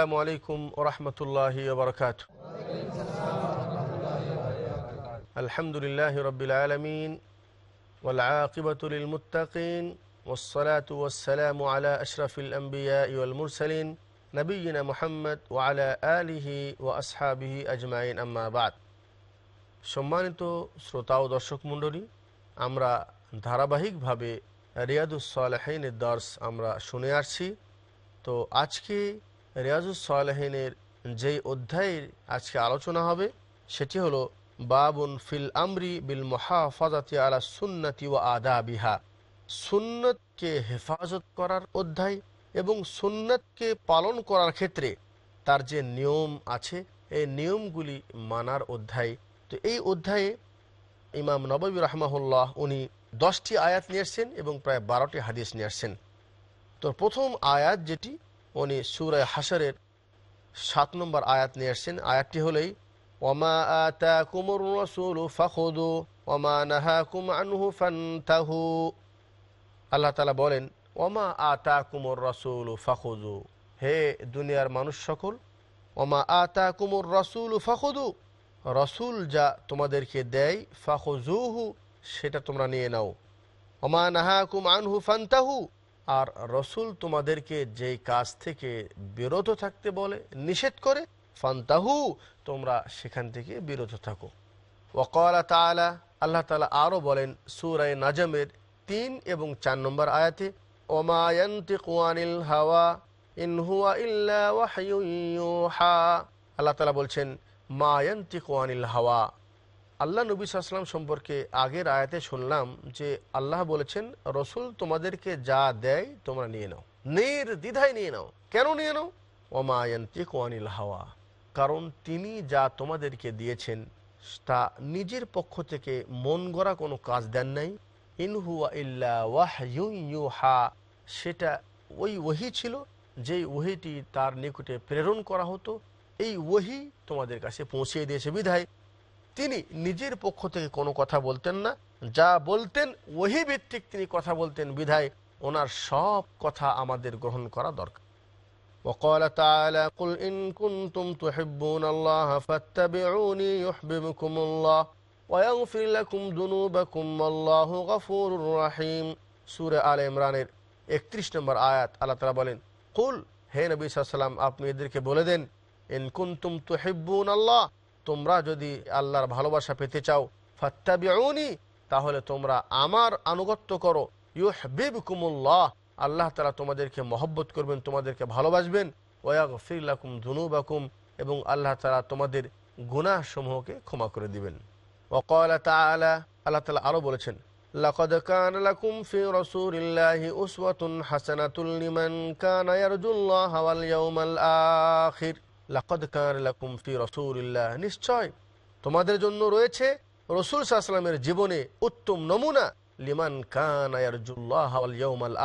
السلام عليكم ورحمة الله وبركاته الحمد لله رب العالمين والعاقبة للمتقين والصلاة والسلام على أشرف الأنبياء والمرسلين نبينا محمد وعلى آله وأصحابه أجمعين أما بعد সম্মানিত শ্রোতা ও দর্শক মণ্ডলী আমরা ধারাবাহিকভাবে রিয়াদুস সালেহিনের দর্শ আমরা শুনে আসছি তো আজকে রিয়াজুস সালেহিনের যেই অধ্যায়ের আজকে আলোচনা হবে, সেটি হলো বাবুন ফিল আমরি বিল মহাফাজাতি আলা সুন্নতি ও আদা বিহা সুন্নতকে হেফাজত করার অধ্যায় এবং সুন্নতকে পালন করার ক্ষেত্রে তার যে নিয়ম আছে, এই নিয়মগুলি মানার অধ্যায়। তো এই অধ্যায়ে ইমাম নবী রহমাহুল্লাহ উনি দশটি আয়াত নিয়ে আসছেন এবং প্রায় বারোটি হাদিস নিয়ে তো প্রথম আয়াত যেটি উনি সুরায় হাসারের সাত নম্বর আয়াত নিয়ে আসছেন। আয়াতটি হলেই, ওমা আতা কুমুর রসুল ফাখুদু ওমা নাহা কুম আনহু ফান্তাহু। আল্লাহ তালা বলেন, ওমা আতা কুমুর রসুল ফাখুদু হে দুনিয়ার মানুষ সকল, ওমা আতা কুমুর রসুল ফাখুদু রসুল যা তোমাদেরকে দেয় ফাখুজুহু সেটা তোমরা নিয়ে নাও। ওমা নাহা কুম আনহু ফান্তাহু। আর রসুল তোমাদেরকে যেই কাজ থেকে বিরত থাকতে বলে, নিষেধ করে, ফান্তাহু, তোমরা সেখান থেকে বিরত থাকো। ওকলা তালা আল্লাহ তালা আরও বলেন সুরায় নাজমের তিন এবং চার নম্বর আয়াতে ওমায়ন্তি কুয়ানিল হাওয়া ইনহুয়া ইল্লা আল্লাহ তালা বলছেন মায়ন্তি কুয়ানিল হাওয়া। আল্লাহ নবী সাল্লাম সম্পর্কে আগের আয়াতে শুনলাম যে আল্লাহ বলেছেন, রসুল তোমাদেরকে যা দেয় তোমরা নিয়ে নাও। নের দ্বিধায় নিয়ে নাও। কেন নিয়ে নাও? ওমায়ন্তি কোয়ানিল হাওয়া। কারণ তিনি যা তোমাদেরকে দিয়েছেন, তা নিজের পক্ষ থেকে মন গড়া কোনো কাজ দেন নাই। ইনহুয়া ইল্লা ওয়াহ হা সেটা ওই ওহি ছিল, যেই ওহিটি তার নিকটে প্রেরণ করা হতো। এই ওহি তোমাদের কাছে পৌঁছিয়ে দিয়েছে বিধায়। তিনি নিজের পক্ষ থেকে কোনো কথা বলতেন না যা বলতেন ওহি ভিত্তিক তিনি কথা বলতেন বিধায় ওনার সব কথা আমাদের গ্রহণ করা দরকার وقال تعالى قل إن كنتم تحبون الله فاتبعوني يحببكم الله ويغفر لكم ذنوبكم والله غفور رحيم سورة آل ইমরানের 31 নম্বর আয়াত আল্লাহ তাআলা বলেন কুল হে নবী সাল্লাল্লাহু আপনি এদেরকে বলে দেন ইন কুনতুম তুহিব্বুন আল্লাহ তোমরা যদি আল্লাহর ভালোবাসা পেতে চাও ফাত্তাবিউনি তাহলে তোমরা আমার আনুগত্য করো ইউহবিব কুমুল্লাহ আল্লাহ তালা তোমাদেরকে মহব্বত করবেন তোমাদেরকে ভালোবাসবেন ওয়াগ ফিরলাকুম ধুনুবাকুম এবং আল্লাহ তালা তোমাদের গুনাহ সমূহকে ক্ষমা করে দিবেন ওকলা তালা আল্লাহ তালা আরও বলেছেন لقد كان لكم في رسول الله أسوة حسنة لمن كان يرجو الله واليوم الآخر নিশ্চয়, তোমাদের জন্য রয়েছে রসুল সাহসালামের জীবনে উত্তম নমুনা লিমান কান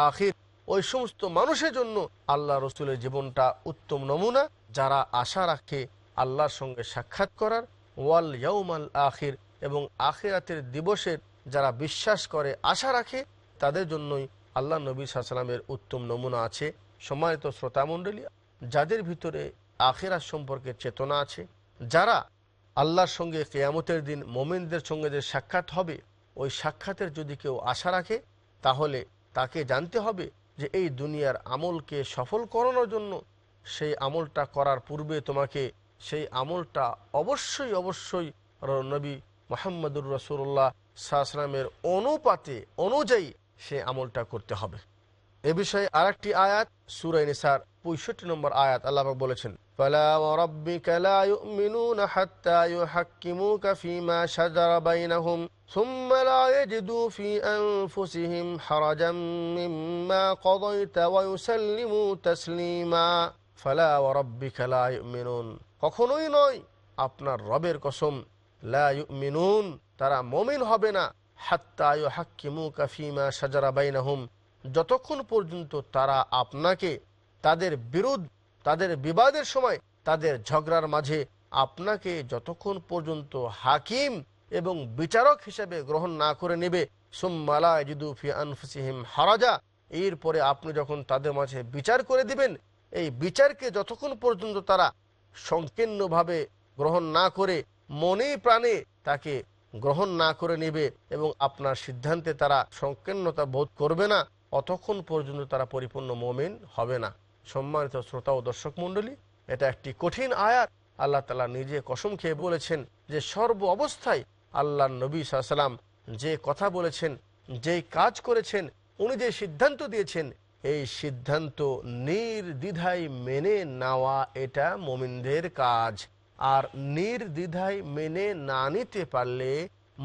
আখির। ওই সমস্ত মানুষের জন্য আল্লাহ রসুলের জীবনটা উত্তম নমুনা, যারা আশা রাখে আল্লাহর সঙ্গে সাক্ষাৎ করার। ওয়াল ইয়ৌমাল আখির এবং আখিরাতের দিবসের যারা বিশ্বাস করে, আশা রাখে, তাদের জন্যই আল্লাহ নবী সাহসালামের উত্তম নমুনা আছে। সম্মানিত শ্রোতামণ্ডলী, যাদের ভিতরে আখেরার সম্পর্কে চেতনা আছে। যারা আল্লাহর সঙ্গে কেয়ামতের দিন মোমেনদের সঙ্গে যে সাক্ষাৎ হবে, ওই সাক্ষাতের যদি কেউ আশা রাখে, তাহলে তাকে জানতে হবে যে এই দুনিয়ার আমলকে সফল করানোর জন্য সেই আমলটা করার পূর্বে তোমাকে সেই আমলটা অবশ্যই অবশ্যই নবী মোহাম্মদুর রসুল্লাহ সাহসালামের অনুপাতে অনুযায়ী সে আমলটা করতে হবে। এ বিষয়ে আর একটি আয়াত সুরাই নিসার পঁয়ষট্টি নম্বর আয়াত আল্লাহ পাক বলেছেন فلا وربك لا يؤمنون حتى يحكموك فيما شجر بينهم ثم لا يجدوا في أنفسهم حرجا مما قضيت ويسلموا تسليما فلا وربك لا يؤمنون কখনোই নয় আপনার রবের কসম লা ইউমিনুন তারা মমিন হবে না হাত্তা ইউহাক্কিমুকা ফিমা সাজারা বাইনাহুম যতক্ষণ পর্যন্ত তারা আপনাকে তাদের বিরোধ, তাদের বিবাদের সময় তাদের ঝগড়ার মাঝে আপনাকে যতক্ষণ পর্যন্ত হাকিম এবং বিচারক হিসেবে গ্রহণ না করে নেবে সুম্মালা জিদুফি আনফুসিহিম হারাজা, এরপরে আপনি যখন তাদের মাঝে বিচার করে দিবেন, এই বিচারকে যতক্ষণ পর্যন্ত তারা সংকীর্ণভাবে গ্রহণ না করে, মনে প্রাণে তাকে গ্রহণ না করে নেবে এবং আপনার সিদ্ধান্তে তারা সংকীর্ণতা বোধ করবে না, অতক্ষণ পর্যন্ত তারা পরিপূর্ণ মোমেন হবে না। সম্মানিত শ্রোতা ও দর্শক মণ্ডলী, এটা একটি কঠিন আয়াত। আল্লাহ তালা নিজে কসম খেয়ে বলেছেন যে, সর্ব অবস্থায় আল্লাহ নবী সাল্লাম যে কথা বলেছেন, যেই কাজ করেছেন, উনি যে সিদ্ধান্ত দিয়েছেন, এই সিদ্ধান্ত নির্দ্বিধায় মেনে নেওয়া এটা মোমিনদের কাজ। আর নির্দ্বিধায় মেনে না নিতে পারলে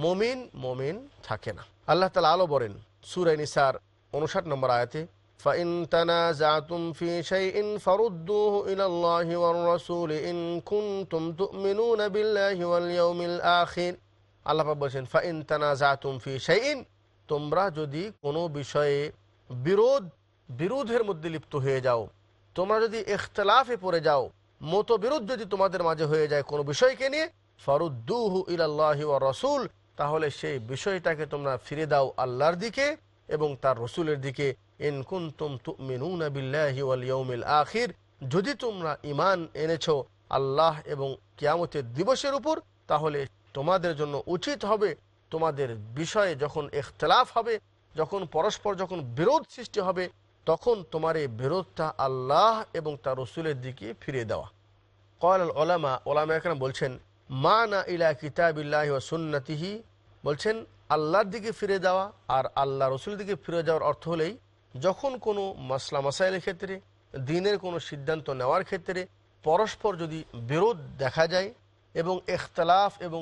মমিন মমিন থাকে না। আল্লাহ তালা আলো বলেন সুরাই নিসার উনষাট নম্বর আয়াতে فإن تنازعتم في شيء فردوه إلى الله والرسول إن كنتم تؤمنون بالله واليوم الآخر আল্লাহ পাক বলছেন ফাইন তানাজাতুম ফি শাইইন তোমরা যদি কোনো বিষয়ে বিরোধ বিরোধের মধ্যে লিপ্ত হয়ে যাও তোমরা যদি ইখতলাফে পড়ে যাও মতবিরোধ যদি তোমাদের মাঝে হয়ে যায় কোনো বিষয়কে নিয়ে ফরুদ্দুহু ইলাল্লাহি ওয়া রসুল তাহলে সেই বিষয়টাকে তোমরা ফিরে দাও আল্লাহর দিকে এবং তার রসুলের দিকে বিল্লাহি আখির, যদি তোমরা ইমান এনেছো আল্লাহ এবং কিয়ামতের দিবসের উপর, তাহলে তোমাদের জন্য উচিত হবে তোমাদের বিষয়ে যখন এখতলাফ হবে, যখন পরস্পর যখন বিরোধ সৃষ্টি হবে, তখন তোমার এই বিরোধটা আল্লাহ এবং তার রসুলের দিকে ফিরিয়ে দেওয়া। কল ওলামা ওলামা এখানে বলছেন মা না ইলা কিতাবিল্লাহ ও সুন্নতিহি, বলছেন, আল্লাহর দিকে ফিরে দেওয়া আর আল্লাহ রসুলের দিকে ফিরে যাওয়ার অর্থ হলেই যখন কোনো মাসলা মাসাইলের ক্ষেত্রে, দিনের কোনো সিদ্ধান্ত নেওয়ার ক্ষেত্রে পরস্পর যদি বিরোধ দেখা যায় এবং এখতলাফ এবং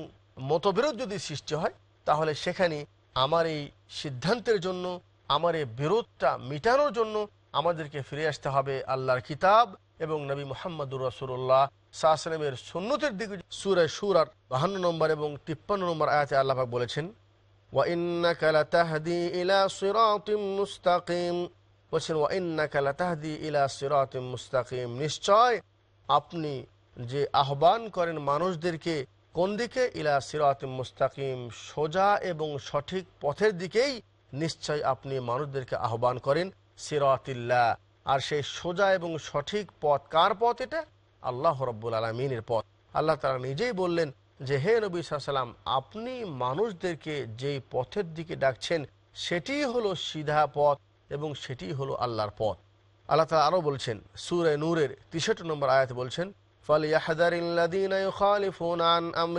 মতবিরোধ যদি সৃষ্টি হয়, তাহলে সেখানে আমার এই সিদ্ধান্তের জন্য, আমার এই বিরোধটা মিটানোর জন্য আমাদেরকে ফিরে আসতে হবে আল্লাহর কিতাব এবং নবী মোহাম্মদুর রসুল্লাহ সাহসালামের সুন্নতের দিকে সুরায় সুরার বাহান্ন নম্বর এবং তিপ্পান্ন নম্বর আয়াতে আল্লাহাক বলেছেন وإنك لتهدي إلى صراط مستقيم বলছেন وإنك لتهدي إلى صراط مستقيم নিশ্চয় আপনি যে আহ্বান করেন মানুষদেরকে কোন দিকে ইলা সিরাত মুস্তাকিম সোজা এবং সঠিক পথের দিকেই নিশ্চয় আপনি মানুষদেরকে আহ্বান করেন সিরাতিল্লাহ আর সেই সোজা এবং সঠিক পথ কার পথ এটা আল্লাহ রব্বুল আলমিনের পথ আল্লাহ তারা নিজেই বললেন যে হে নবী সালাম আপনি মানুষদেরকে যেই পথের দিকে ডাকছেন, সেটি হলো সিধা পথ এবং সেটি হলো আল্লাহর পথ। আল্লাহ তালা আরও বলছেন, সুরে নূরের তিষট্টি নম্বর আয়াত বলছেন আন আন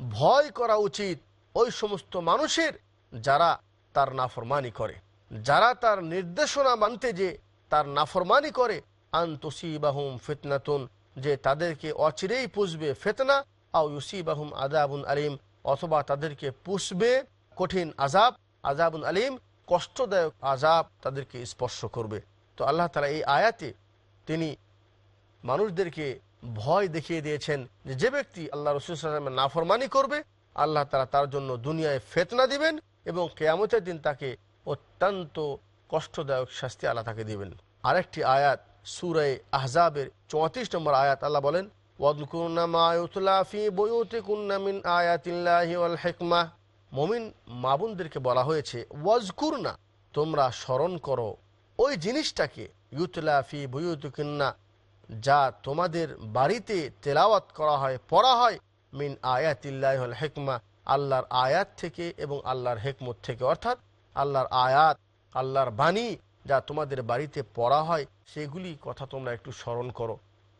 ভয় করা উচিত ওই সমস্ত মানুষের যারা তার নাফরমানি করে। যারা তার নির্দেশনা মানতে যে তার নাফরমানি করে, আন্তসিবাহুম ফিতনাতুন, যে তাদেরকে অচিরেই পুষবে ফেতনা, আও ইউসিবাহুম আদাবুন আলিম, অথবা তাদেরকে পুষবে কঠিন আজাব আজাবুন আলিম, কষ্টদায়ক আজাব তাদেরকে স্পর্শ করবে। তো আল্লাহ তালা এই আয়াতে তিনি মানুষদেরকে ভয় দেখিয়ে দিয়েছেন যে যে ব্যক্তি আল্লাহ রসুলের নাফরমানি করবে, আল্লাহ তালা তার জন্য দুনিয়ায় ফেতনা দিবেন এবং কেয়ামতের দিন তাকে অত্যন্ত কষ্টদায়ক শাস্তি আল্লাহ তাকে দিবেন। আরেকটি আয়াত সুরাই আহজাবের চৌত্রিশ নম্বর আয়াত আল্লাহ বলেন মমিন মাবুনদেরকে বলা হয়েছে, ওয়াজকুরনা, তোমরা স্মরণ করো ওই জিনিসটাকে ইউতলাফি বইউতুকিন্না যা তোমাদের বাড়িতে তেলাওয়াত করা হয়, পড়া হয়, মিন আয়াতিল্লাহ হেকমা। আল্লাহর আয়াত থেকে এবং আল্লাহর হেকমত থেকে, অর্থাৎ আল্লাহর আয়াত, আল্লাহর বাণী যা তোমাদের বাড়িতে পড়া হয়, সেগুলি কথা তোমরা একটু স্মরণ করো।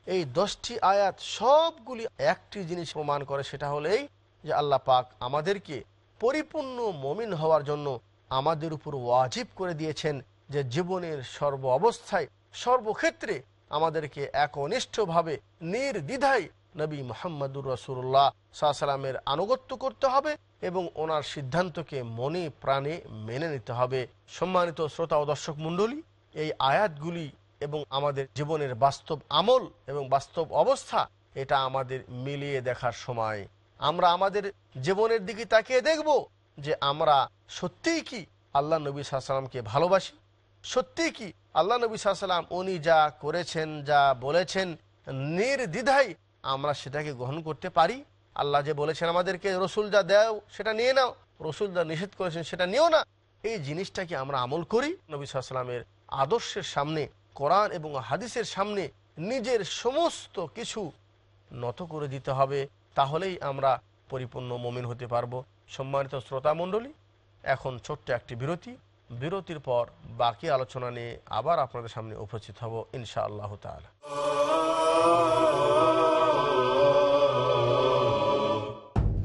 এই দশটি আয়াত সবগুলি একটি জিনিস প্রমাণ করে, সেটা হলেই যে আল্লাহ পাক আমাদেরকে পরিপূর্ণ মমিন হওয়ার জন্য আমাদের উপর ওয়াজিব করে দিয়েছেন যে জীবনের সর্ব অবস্থায়, সর্বক্ষেত্রে আমাদেরকে একনিষ্ঠভাবে, নির্দ্বিধায় নবী মোহাম্মদুর রসুল্লাহ সাল্লামের আনুগত্য করতে হবে। এবং ওনার সিদ্ধান্তকে মনে প্রাণে মেনে নিতে হবে। সম্মানিত শ্রোতা ও দর্শক মণ্ডলী, এই আয়াতগুলি এবং আমাদের জীবনের বাস্তব আমল এবং বাস্তব অবস্থা, এটা আমাদের মিলিয়ে দেখার সময়। আমরা আমাদের জীবনের দিকে তাকিয়ে দেখব যে আমরা সত্যিই কি আল্লাহ নবী সাল্লামকে ভালোবাসি? সত্যি কি আল্লাহ নবী সাল্লাম উনি যা করেছেন, যা বলেছেন, নির্দ্বিধায় আমরা সেটাকে গ্রহণ করতে পারি? আল্লাহ যে বলেছেন আমাদেরকে, রসুল যা দেও সেটা নিয়ে নাও। রসুল যা নিষেধ করেছেন সেটা নিও না। এই জিনিসটাকে আমরা আমল করি নবী সাল্লামের আদর্শের সামনে, কোরআন এবং হাদিসের সামনে নিজের সমস্ত কিছু নত করে দিতে হবে। তাহলেই আমরা পরিপূর্ণ মমিন হতে পারব। সম্মানিত শ্রোতা মণ্ডলী, এখন ছোট্ট একটি বিরতি। বিরতির পর বাকি আলোচনা নিয়ে আবার আপনাদের সামনে উপস্থিত হব ইনশা আল্লাহ তালা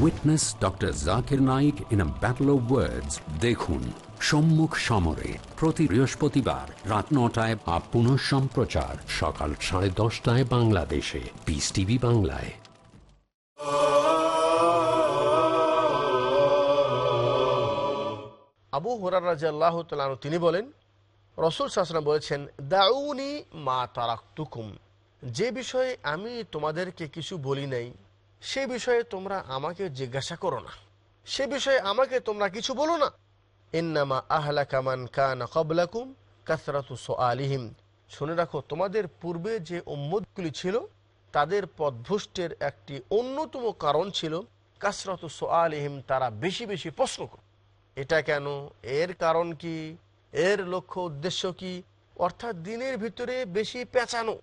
Witness Dr. Zakir Naik in a battle of words. দেখুন সম্মুখ সমরে প্রতি বৃহস্পতিবার রাত নটায় বা পুনঃ সম্প্রচার সকাল সাড়ে দশটায় বাংলাদেশে পিস টিভি বাংলায় আবু হরার রাজা আল্লাহ তালু তিনি বলেন, রসুল শাসনা বলেছেন, দাউনি মা তারাক্তুকুম যে বিষয়ে আমি তোমাদেরকে কিছু বলি নাই সে বিষয়ে তোমরা আমাকে জিজ্ঞাসা করো না। সে বিষয়ে আমাকে তোমরা কিছু বলো না। ইন্নামা আহলা কামান কান কবলাকুম কাসরাতু আলিহিম শুনে রাখো, তোমাদের পূর্বে যে উম্মদগুলি ছিল, তাদের পদভুষ্টের একটি অন্যতম কারণ ছিল কাসরাতু আলিহিম তারা বেশি বেশি প্রশ্ন করত। এটা কেন? এর কারণ কি? এর লক্ষ্য উদ্দেশ্য কি? অর্থাৎ দিনের ভিতরে বেশি পেঁচানো,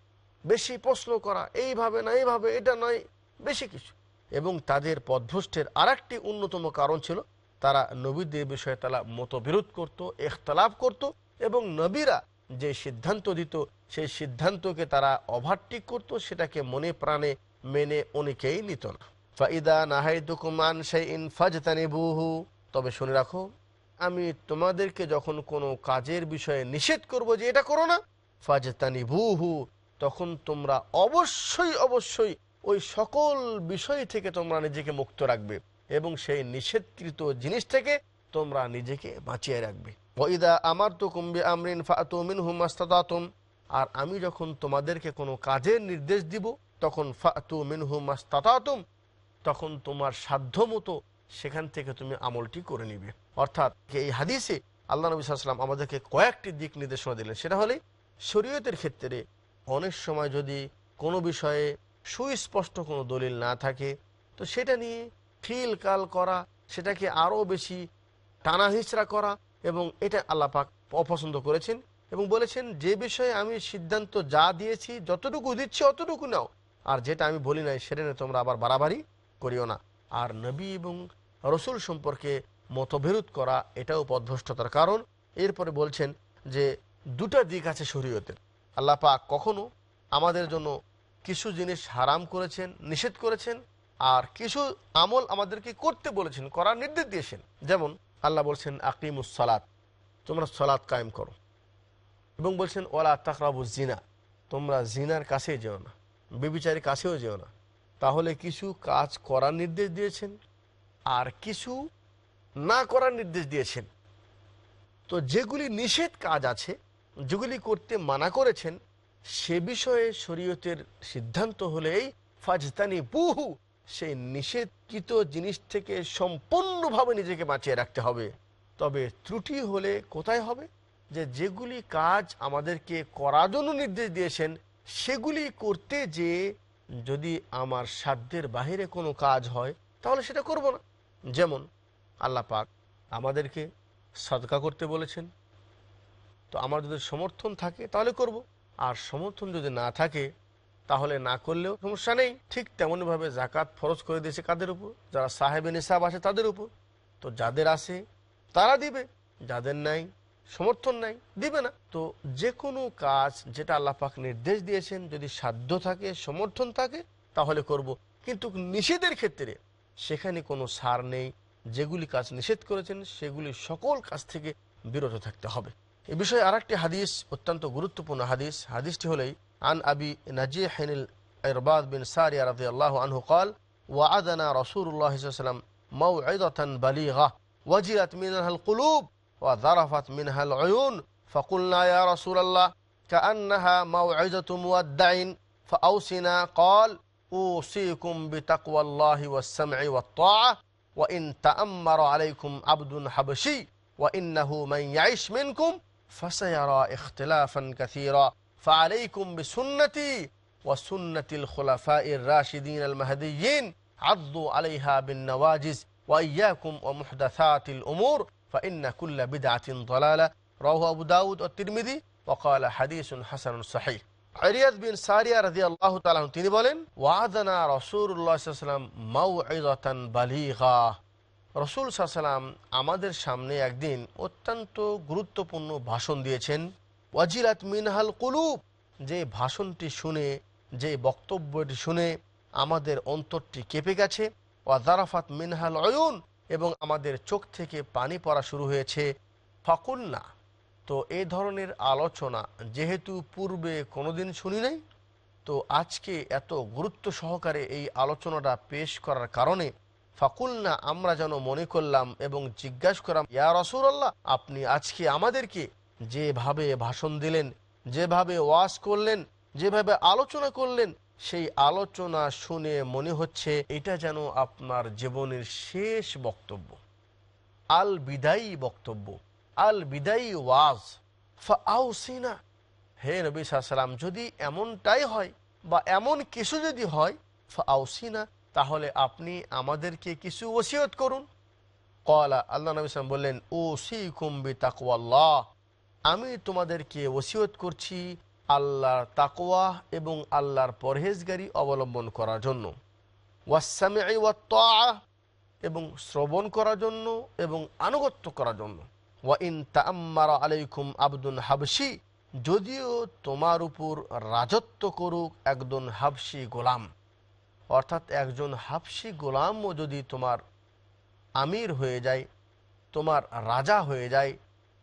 বেশি প্রশ্ন করা, এইভাবে না, এইভাবে, এটা নয়। বেশি কিছু। এবং তাদের পদভ্রষ্টের আর একটি অন্যতম কারণ ছিল, তারা নবীদের বিষয়ে তারা মতবিরোধ করত, এখতলাফ করত এবং নবীরা যে সিদ্ধান্ত দিত, সেই সিদ্ধান্তকে তারা ওভারটেক করত, সেটাকে মনে প্রাণে মেনে অনেকেই নিত না। ফাইদা নাহাইতুকুমান সেই ইন ফাজতানিবুহু। তবে শুনে রাখো, আমি তোমাদেরকে যখন কোনো কাজের বিষয়ে নিষেধ করব যে এটা করো না ফাজতানি বুহু তখন তোমরা অবশ্যই অবশ্যই ওই সকল বিষয় থেকে তোমরা নিজেকে মুক্ত রাখবে এবং সেই নিষেধকৃত জিনিস থেকে তোমরা নিজেকে বাঁচিয়ে রাখবে। ওইদা আমার তো কুম্বে আমরিন ফাতুমিন হুমাস্তাতুম আর আমি যখন তোমাদেরকে কোনো কাজের নির্দেশ দিব, তখন ফাতু মিন হুমাস্তাতুম তখন তোমার সাধ্য মতো সেখান থেকে তুমি আমলটি করে নিবে। অর্থাৎ এই হাদিসে আল্লাহ নবী সাল্লাম আমাদেরকে কয়েকটি দিক নির্দেশনা দিলেন। সেটা হলে, শরীয়তের ক্ষেত্রে অনেক সময় যদি কোনো বিষয়ে সুস্পষ্ট কোনো দলিল না থাকে, তো সেটা নিয়ে ফিল কাল করা, সেটাকে আরও বেশি টানা হিচড়া করা এবং এটা আল্লাহ পাক অপছন্দ করেছেন এবং বলেছেন, যে বিষয়ে আমি সিদ্ধান্ত যা দিয়েছি, যতটুকু দিচ্ছি অতটুকু নাও। আর যেটা আমি বলি নাই, সেটা নিয়ে তোমরা আবার বাড়াবাড়ি করিও না। আর নবী এবং রসুল সম্পর্কে মতবিরোধ করা, এটাও পদভ্রষ্টতার কারণ। এরপরে বলছেন যে, দুটা দিক আছে শরীয়তের। আল্লাহ পাক কখনো আমাদের জন্য কিছু জিনিস হারাম করেছেন, নিষেধ করেছেন, আর কিছু আমল আমাদেরকে করতে বলেছেন, করার নির্দেশ দিয়েছেন। যেমন আল্লাহ বলছেন, আকিমুস সালাত, তোমরা সালাত কায়েম করো। এবং বলছেন ওলা তাকরাবু জিনা, তোমরা জিনার কাছে যেও না বেবিচারের কাছেও যেও না। তাহলে কিছু কাজ করার নির্দেশ দিয়েছেন, আর কিছু না করার নির্দেশ দিয়েছেন। তো যেগুলি নিষেধ কাজ আছে, যেগুলি করতে মানা করেছেন সে বিষয়ে শরীয়তের সিদ্ধান্ত হলেই ফাজতানি বহু, সেই নিষেধকৃত জিনিস থেকে সম্পূর্ণভাবে নিজেকে বাঁচিয়ে রাখতে হবে। তবে ত্রুটি হলে কোথায় হবে? যে যেগুলি কাজ আমাদেরকে করার জন্য নির্দেশ দিয়েছেন, সেগুলি করতে যে যদি আমার সাধ্যের বাহিরে কোনো কাজ হয়, তাহলে সেটা করব না। যেমন আল্লাহ পাক আমাদেরকে সদকা করতে বলেছেন। তো আমার যদি সমর্থন থাকে, তাহলে করব। আর সমর্থন যদি না থাকে, তাহলে না করলেও সমস্যা নেই। ঠিক তেমনভাবে জাকাত ফরজ করে দিয়েছে কাদের উপর? যারা সাহেবে নিসাব আছে তাদের উপর। তো যাদের আছে তারা দিবে। যাদের নাই, সমর্থন নাই, দিবে না। তো যে কোনো কাজ যেটা আল্লাহ পাক নির্দেশ দিয়েছেন, যদি সাধ্য থাকে, সমর্থন থাকে, তাহলে করব। কিন্তু নিষেধের ক্ষেত্রে সেখানে কোনো সার নেই। যেগুলি কাজ নিষেধ করেছেন, সেগুলি সকল কাজ থেকে বিরত থাকতে হবে। এ বিষয়ে আর একটি হাদিস অত্যন্ত গুরুত্বপূর্ণ হাদিস হাদিসটি হলেই আন আবি নাজিহিনিল ইরবাদ বিন সারিয়া রাদিয়াল্লাহু আনহু قال وعدنا رسول الله صلى الله عليه وسلم موعظة بليغة وجلت منها القلوب وذرفت منها العيون فقلنا يا رسول الله كأنها موعظة مودع فأوصنا قال أوصيكم بتقوى الله والسمع والطاعة وإن تأمر عليكم عبد حبشي وإنه من يعيش منكم فسيرى اختلافا كثيرا فعليكم بسنتي وسنة الخلفاء الراشدين المهديين عضوا عليها بالنواجز وإياكم ومحدثات الأمور فإن كل بدعة ضلالة رواه أبو داود والترمذي وقال حديث حسن صحيح আরিয়াদ বিন সারিয়া রাজি আল্লাহ তালাম তিনি বলেন ওয়াদানা রসুল্লাহ সাল্লাম মাউদাতান বালিগা রসুল সাল্লাম আমাদের সামনে একদিন অত্যন্ত গুরুত্বপূর্ণ ভাষণ দিয়েছেন ওয়াজিরাত মিনহাল কুলুব, যে ভাষণটি শুনে, যে বক্তব্যটি শুনে আমাদের অন্তরটি কেঁপে গেছে ওয়াজারাফাত মিনহাল অয়ুন এবং আমাদের চোখ থেকে পানি পড়া শুরু হয়েছে, ফাকুল্না। তো এই ধরনের আলোচনা যেহেতু পূর্বে কোনোদিন শুনি নাই, তো আজকে এত গুরুত্ব সহকারে এই আলোচনাটা পেশ করার কারণে ফাকুলনা, আমরা যেন মনে করলাম এবং জিজ্ঞাসা করলাম ইয়া রসুল্লাহ আপনি আজকে আমাদেরকে যেভাবে ভাষণ দিলেন, যেভাবে ওয়াজ করলেন, যেভাবে আলোচনা করলেন, সেই আলোচনা শুনে মনে হচ্ছে এটা যেন আপনার জীবনের শেষ বক্তব্য আল বিদায়ী বক্তব্য আল বিদায়ী ওয়াজ। ফাউসিনা হে নবী সাল্লাম যদি এমনটাই হয় বা এমন কিছু যদি হয় ফাউসিনা তাহলে আপনি আমাদেরকে কিছু ওসিয়ত করুন। কলা আল্লাহ নবী সালাম বললেন ও সি কুম্বি তাকওয়াল্লাহ আমি তোমাদেরকে ওসিয়ত করছি আল্লাহর তাকওয়া এবং আল্লাহর পরহেজগারি অবলম্বন করার জন্য। ওয়াসামে এবং শ্রবণ করার জন্য এবং আনুগত্য করার জন্য। ওয়া ইন তাম্মার আলাইকুম আব্দুল হাবসি যদিও তোমার উপর রাজত্ব করুক একজন হাবসি গোলাম। অর্থাৎ একজন হাফসি গোলামও যদি তোমার আমির হয়ে যায়, তোমার রাজা হয়ে যায়,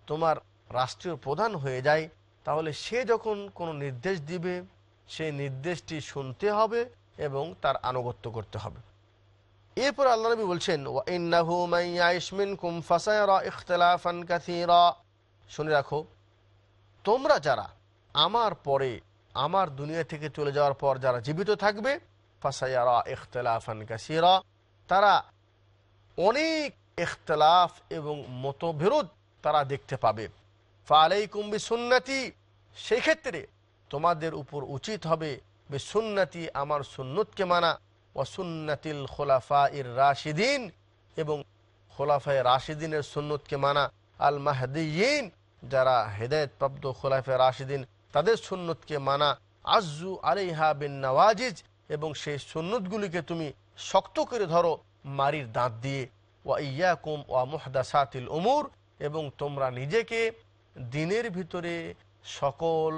তোমার রাষ্ট্রীয় প্রধান হয়ে যায়, তাহলে সে যখন কোনো নির্দেশ দিবে, সেই নির্দেশটি শুনতে হবে এবং তার আনুগত্য করতে হবে। এরপর আল্লাহ নবী বলছেন শুনে রাখো, তোমরা যারা আমার পরে, আমার দুনিয়া থেকে চলে যাওয়ার পর যারা জীবিত থাকবে ফাসায়ারা ইখতিলাফান কাসীরা। তারা অনেক ইখতিলাফ এবং মতবিরোধ তারা দেখতে পাবে। ফালাইকুম বিসুন্নতি সেই ক্ষেত্রে তোমাদের উপর উচিত হবে বিসুন্নতি আমার সুন্নতকে মানা। ওয়াসুন্নাতিল খোলাফা ইর রাশিদিন এবং খোলাফায় রাশিদিনের সুন্নতকে মানা। আল মাহদিন যারা হেদায়ত প্রাপ্ত খোলাফায় রাশিদিন তাদের সুন্নতকে মানা। আজু আলিহা বিন নওয়াজিজ এবং সেই সুন্নতগুলিকে তুমি শক্ত করে ধরো মারির দাঁত দিয়ে। ওয়া ইয়াকুম ওয়া মুহদাসাতিল উমুর এবং তোমরা নিজেকে দিনের ভিতরে সকল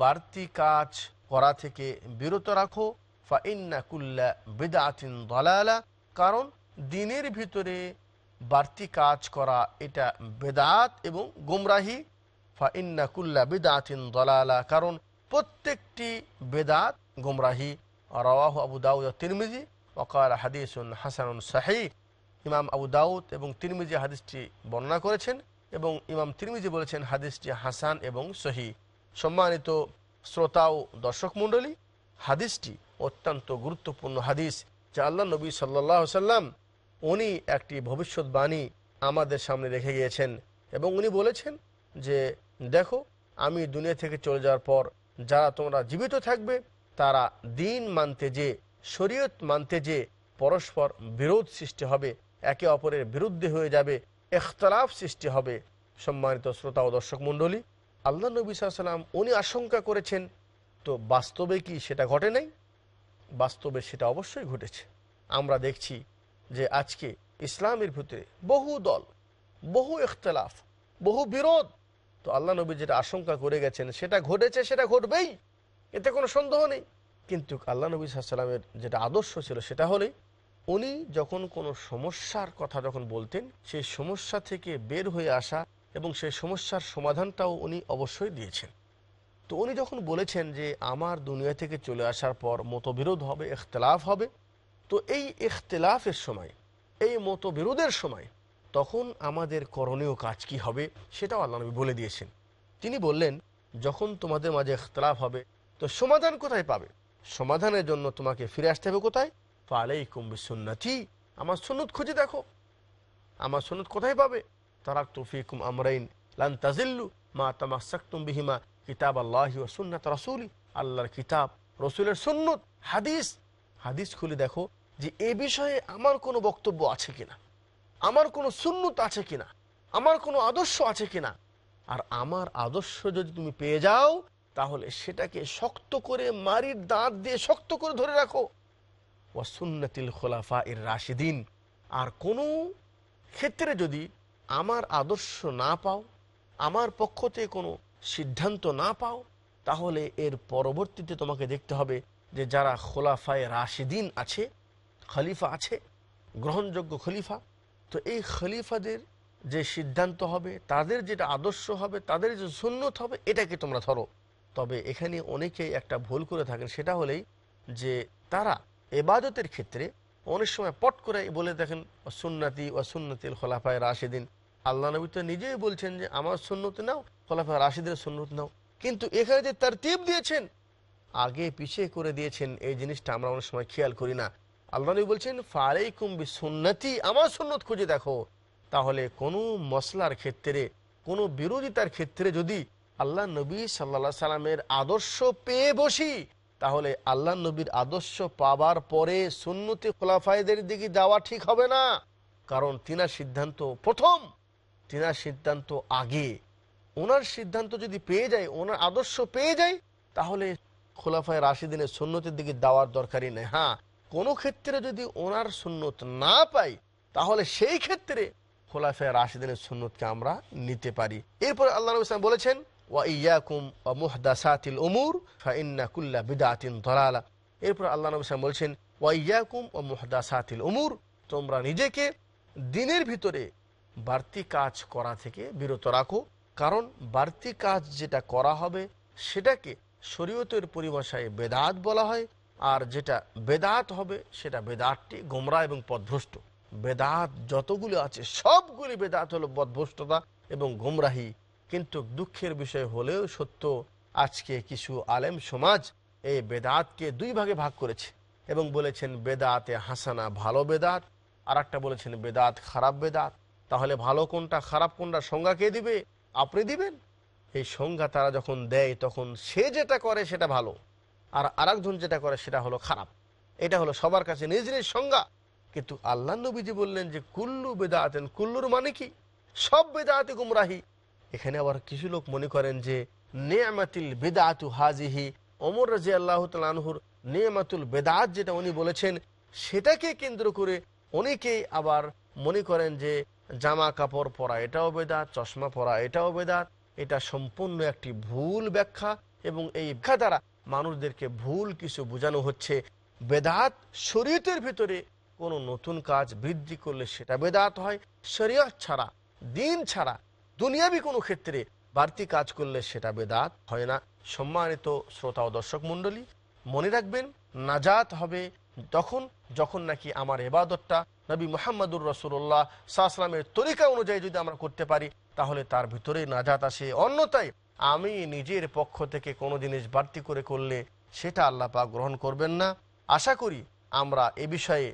বাড়তি কাজ করা থেকে বিরত রাখো। ফাইন্না কুল্লা বেদাতিন দলালা কারণ দিনের ভিতরে বাড়তি কাজ করা এটা বেদাত এবং গুমরাহি। ফাইন্না কুল্লা বেদাতিন দলালা কারণ প্রত্যেকটি বেদাত গুমরাহি। রওয়াহ আবু দাউদ তিরমিজি ওকাল হাদিসুন হাসানুন সাহি ইমাম আবু দাউদ এবং তিরমিজি হাদিসটি বর্ণনা করেছেন এবং ইমাম তিরমিজি বলেছেন হাদিসটি হাসান এবং সহি সম্মানিত শ্রোতা ও দর্শক মণ্ডলী, হাদিসটি অত্যন্ত গুরুত্বপূর্ণ হাদিস, যা আল্লাহ নবী সাল্লাহ সাল্লাম উনি একটি ভবিষ্যৎবাণী আমাদের সামনে রেখে গিয়েছেন এবং উনি বলেছেন যে, দেখো, আমি দুনিয়া থেকে চলে যাওয়ার পর যারা তোমরা জীবিত থাকবে তারা দিন মানতে যে, শরীয়ত মানতে যে পরস্পর বিরোধ সৃষ্টি হবে, একে অপরের বিরুদ্ধে হয়ে যাবে, এখতলাফ সৃষ্টি হবে। সম্মানিত শ্রোতা ও দর্শক মণ্ডলী, আল্লাহ নবী সাল্লাম উনি আশঙ্কা করেছেন, তো বাস্তবে কি সেটা ঘটে নাই? বাস্তবে সেটা অবশ্যই ঘটেছে। আমরা দেখছি যে আজকে ইসলামের ভিতরে বহু দল, বহু ইখতলাফ বহু বিরোধ, তো আল্লাহ নবী যেটা আশঙ্কা করে গেছেন, সেটা ঘটেছে, সেটা ঘটবেই। এতে কোনো সন্দেহ নেই। কিন্তু আল্লাহ নবী সাল্লামের যেটা আদর্শ ছিল সেটা হলে, উনি যখন কোনো সমস্যার কথা যখন বলতেন, সেই সমস্যা থেকে বের হয়ে আসা এবং সেই সমস্যার সমাধানটাও উনি অবশ্যই দিয়েছেন। তো উনি যখন বলেছেন যে আমার দুনিয়া থেকে চলে আসার পর মতবিরোধ হবে, ইখতলাফ হবে, তো এই ইখতলাফের সময়, এই মতবিরোধের সময় তখন আমাদের করণীয় কাজ কি হবে সেটাও আল্লাহ নবী বলে দিয়েছেন। তিনি বললেন, যখন তোমাদের মাঝে ইখতলাফ হবে তো সমাধান কোথায় পাবে? সমাধানের জন্য তোমাকে ফিরে আসতে হবে কোথায়? ফালাই কুম্বি সুন্নাতি আমার সুন্নত খুঁজে দেখো। আমার সুন্নত কোথায় পাবে? তারাক তুফিকুম আমরাইন লান তাজিল্লু মা তামাসাক্তুম বিহিমা কিতাব আল্লাহি ও সুন্নাত রাসুলি। আল্লাহর কিতাব, রসুলের সুন্নত, হাদিস। হাদিস খুলে দেখো যে এ বিষয়ে আমার কোনো বক্তব্য আছে কিনা? আমার কোনো সুন্নত আছে কিনা? আমার কোনো আদর্শ আছে কিনা? আর আমার আদর্শ যদি তুমি পেয়ে যাও তাহলে সেটাকে শক্ত করে মারির দাঁত দিয়ে শক্ত করে ধরে রাখো। ওয়াসুন্নাতিল খোলাফা এর রাশিদিন। আর কোনো ক্ষেত্রে যদি আমার আদর্শ না পাও, আমার পক্ষ থেকে কোনো সিদ্ধান্ত না পাও, তাহলে এর পরবর্তীতে তোমাকে দেখতে হবে যে যারা খোলাফায় রাশিদিন আছে, খলিফা আছে, গ্রহণযোগ্য খলিফা, তো এই খলিফাদের যে সিদ্ধান্ত হবে, তাদের যেটা আদর্শ হবে, তাদের যে সুন্নত হবে, এটাকে তোমরা ধরো। তবে এখানে অনেকেই একটা ভুল করে থাকেন। সেটা হলেই যে তারা এবাদতের ক্ষেত্রে অনেক সময় পট করে বলে দেখেন সুন্নাতি ও খোলাফায় রাশেদিন। আল্লাহ নবী তো নিজেই বলছেন যে, আমার সুন্নতি নাও, খোলাফায় রাশিদের সুন্নত নাও। কিন্তু এখানে যে তার টিপ দিয়েছেন, আগে পিছিয়ে করে দিয়েছেন, এই জিনিসটা আমরা অনেক সময় খেয়াল করি না। আল্লাহ নবী বলছেন ফালাইকুম বি সুন্নতি আমার সুন্নত খুঁজে দেখো। তাহলে কোনো মশলার ক্ষেত্রে, কোনো বিরোধিতার ক্ষেত্রে যদি আল্লাহ নবী সাল্লা সাল্লামের আদর্শ পেয়ে বসি, তাহলে আল্লাহ নবীর আদর্শ পাবার পরে সুন্নতি খোলাফায়দের দিকে যাওয়া ঠিক হবে না। কারণ তিনার সিদ্ধান্ত প্রথম, তিনার সিদ্ধান্ত আগে। ওনার সিদ্ধান্ত যদি পেয়ে যায়, ওনার আদর্শ পেয়ে যায়, তাহলে খোলাফায় রাশিদিনের সুন্নতের দিকে দেওয়ার দরকারই নেই। হ্যাঁ কোনো ক্ষেত্রে যদি ওনার সুন্নত না পাই, তাহলে সেই ক্ষেত্রে খোলাফায় রাশিদিনের সুন্নতকে আমরা নিতে পারি। এরপর আল্লাহ নবী বলেছেন ওয়া ইয়াকুম ওয়া মুহদাসাতিল উমুর ফাইন্না কুল্লা বিদাতিন দলালা এরপর আল্লাহ নবী ইসলাম বলছেন ওয়া ইয়াকুম ওয়া মুহদাসাতিল উমুর তোমরা নিজেকে দিনের ভিতরে বাড়তি কাজ করা থেকে বিরত রাখো। কারণ বাড়তি কাজ যেটা করা হবে, সেটাকে শরীয়তের পরিভাষায় বেদাত বলা হয়। আর যেটা বেদাত হবে, সেটা বেদাতটি গোমরা এবং পদভ্রষ্ট বেদাত যতগুলো আছে, সবগুলি বেদাত হলো পদভ্রষ্টতা এবং গোমরাহি কিন্তু দুঃখের বিষয় হলেও সত্য, আজকে কিছু আলেম সমাজ এই বেদাতকে দুই ভাগে ভাগ করেছে। এবং বলেছেন, বেদাতে হাসানা ভালো বেদাত আর একটা বলেছেন, বেদাত খারাপ বেদাত। তাহলে ভালো কোনটা, খারাপ কোনটা, সংজ্ঞা কে দিবে? আপনি দিবেন। এই সংজ্ঞা তারা যখন দেয়, তখন সে যেটা করে সেটা ভালো, আর আরেকজন যেটা করে সেটা হলো খারাপ। এটা হলো সবার কাছে নিজ নিজ সংজ্ঞা। কিন্তু আল্লাহ নবীজি বললেন যে, কুল্লু বেদাতেন, কুল্লুর মানে কি? সব বেদাতে গুমরাহি। এখানে আবার কিছু লোক মনে করেন যে, নেয়ামাতিল বেদাতু হাজিহি। অমর রাজি আল্লাহ তালহুর নেয়ামাতুল বেদাত যেটা উনি বলেছেন, সেটাকে কেন্দ্র করে অনেকেই আবার মনে করেন যে, জামা কাপড় পরা এটাও বেদাত, চশমা পরা এটাও বেদাত। এটা সম্পূর্ণ একটি ভুল ব্যাখ্যা এবং এই ব্যাখ্যা দ্বারা মানুষদেরকে ভুল কিছু বোঝানো হচ্ছে। বেদাত শরীয়তের ভিতরে কোনো নতুন কাজ বৃদ্ধি করলে সেটা বেদাত হয়, শরীয়ত ছাড়া, দিন ছাড়া দুনিয়াবি কোনো ক্ষেত্রে বাড়তি কাজ করলে সেটা বেদাত হয় না। সম্মানিত শ্রোতা ও দর্শক মণ্ডলী, মনে রাখবেন, নাজাত হবে তখন, যখন নাকি আমার এবাদতটা নবী মোহাম্মদুর রসুল্লাহ সাহসালামের তরিকা অনুযায়ী যদি আমরা করতে পারি, তাহলে তার ভিতরে নাজাত আসে। অন্যতায় আমি নিজের পক্ষ থেকে কোনো জিনিস বাড়তি করে করলে সেটা আল্লাহ পাক গ্রহণ করবেন না। আশা করি আমরা এ বিষয়ে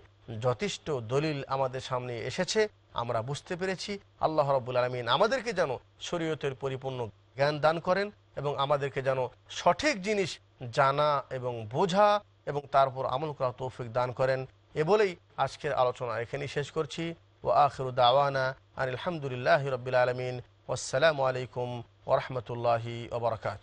যথেষ্ট দলিল আমাদের সামনে এসেছে। আমরা বুঝতে পেরেছি। আল্লাহ রব্বুল আলমিন আমাদেরকে যেন শরীয়তের পরিপূর্ণ জ্ঞান দান করেন এবং আমাদেরকে যেন সঠিক জিনিস জানা এবং বোঝা এবং তারপর আমল করা তৌফিক দান করেন। এ বলেই আজকের আলোচনা এখানেই শেষ করছি। ও আখরু দাওয়ানা আনিল আলহামদুলিল্লাহ রবিল আলমিন। আসসালামু আলাইকুম ওরহমতুল্লাহি ওবরাকাত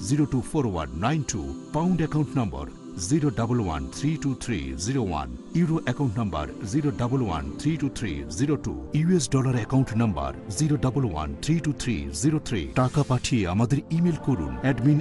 zero two four one nine two pound account number zero double one three two three zero one euro account number zero double one three two three zero two US dollar account number zero double one three two three zero three টাকা পাঠিয়ে আমাদের email করুন admin